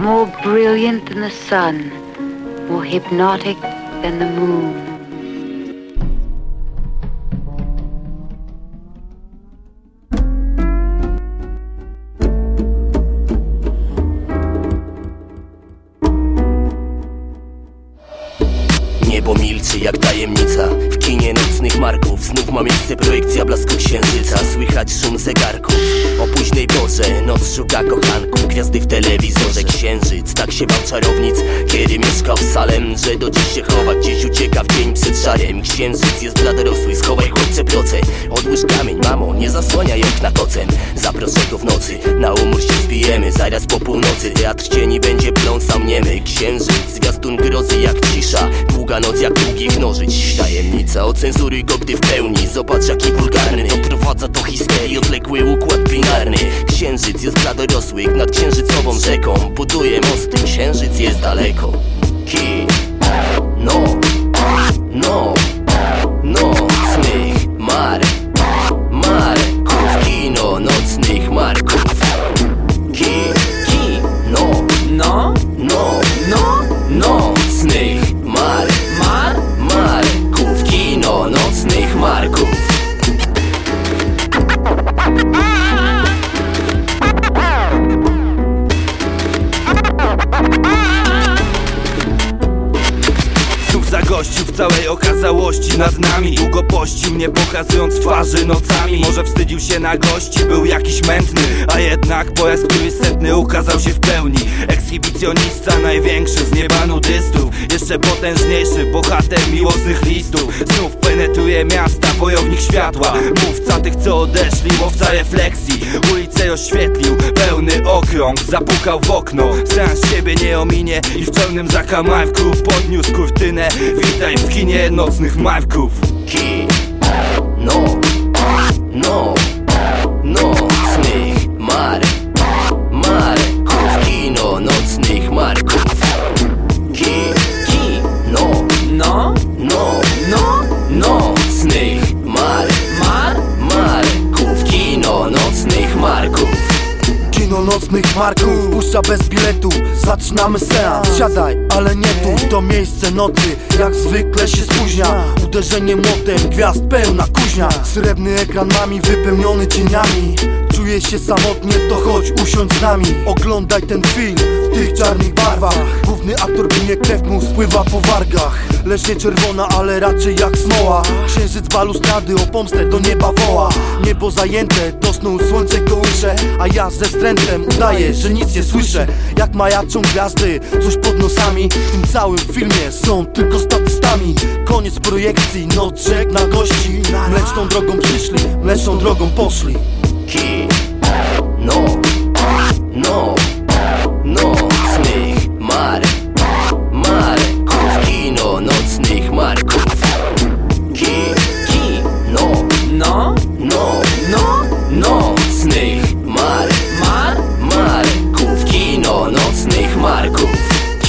more brilliant than the sun, more hypnotic than the moon. Niebo milczy jak tajemnica. W kinie nocnych marków Znów ma miejsce projekcja blasku księżyca. Słychać szum zegarków. O późnej porze Noc szuka kochanków Gwiazdy w telewizorze Księżyc Tak się bał czarownic. Kiedy mieszkał w Salem Że do dziś się chowa Gdzieś ucieka w Księżyc jest dla dorosłych Schowaj chłopcze proce. Odłóż kamień Mamo nie zasłaniaj okna kocem. Zaproszę go w nocy Na umór się zbijemy Zaraz po północy. Teatr cieni będzie pląsał niemy. Księżyc Zwiastun grozy jak cisza. Długa noc jak długich nożyć Tajemnica ocenzuruj go gdy w pełni Zobacz jaki wulgarny. Doprowadza do histerii odległy układ binarny. Księżyc jest dla dorosłych Nad księżycową rzeką Buduje mosty. Księżyc jest daleko. No No okazałości nad nami Długo pościł, nie pokazując twarzy nocami. Może wstydził się na gości, był jakiś mętny A jednak pojazd, który setny ukazał się w pełni. Ekshibicjonista, największy z nieba nudystów Jeszcze potężniejszy, bohater miłosnych listów. Znów penetruje miasta, wojownik światła. Mówca tych, co odeszli, łowca refleksji. Ulicę oświetlił, pełny okrąg Zapukał w okno, seans siebie nie ominie I w pełnym zakamarku podniósł kurtynę. Witaj w kinie nocnych marków Ki No No Nocnych Nocnych marków Puszcza bez biletu Zaczynamy seans. Siadaj, ale nie tu To miejsce nocy Jak zwykle się spóźnia. Uderzenie młotem Gwiazd pełna kuźnia. Srebrny ekran mami Wypełniony cieniami Czuję się samotnie To chodź usiądź z nami Oglądaj ten film W tych czarnych barwach. Główny aktor ginie krew mu spływa po wargach. Lecz nie czerwona, ale raczej jak smoła. Księżyc balustrady o pomstę do nieba woła. Niebo zajęte, do snu słońce kołysze A ja ze wstrętem udaję, że nic nie słyszę. Jak majaczą gwiazdy, coś pod nosami. W tym całym filmie są tylko statystami. Koniec projekcji, rzek na gości. Mleczną drogą przyszli, mleczną drogą poszli き。ののーノーノーるまるこふきののつねいまるこふききのののののつねいまるまるまるこふきののつねいまるこふ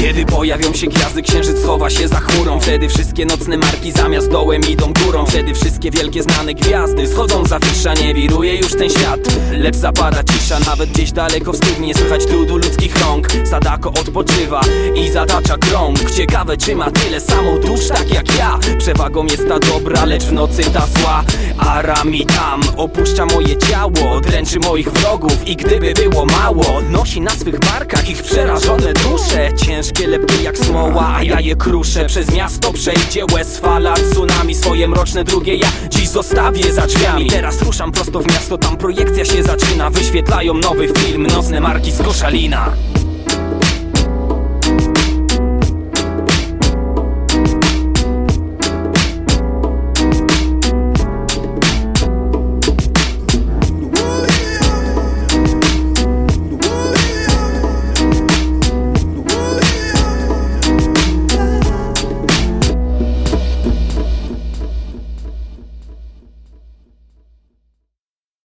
Kiedy pojawią się gwiazdy, księżyc chowa się za chmurą. Wtedy wszystkie nocne marki zamiast dołem idą górą. Wtedy wszystkie wielkie znane gwiazdy schodzą za fisza Nie wiruje już ten świat, lecz zapada cisza Nawet gdzieś daleko w studni słychać trudu ludzkich rąk Sadako odpoczywa i zatacza krąg. Ciekawe czy ma tyle samo dusz tak jak ja. Przewagą jest ta dobra, lecz w nocy ta zła. Arami tam opuszcza moje ciało Dręczy moich wrogów i gdyby było mało Nosi na swych barkach ich przerażone dusze. Ciężkie lepkie jak smoła, a ja je kruszę. Przez miasto przejdzie łez fala tsunami. Swoje mroczne drugie ja dziś zostawię za drzwiami. Teraz ruszam prosto w miasto, tam projekcja się zaczyna. Wyświetlają nowy film, nocne marki z Koszalina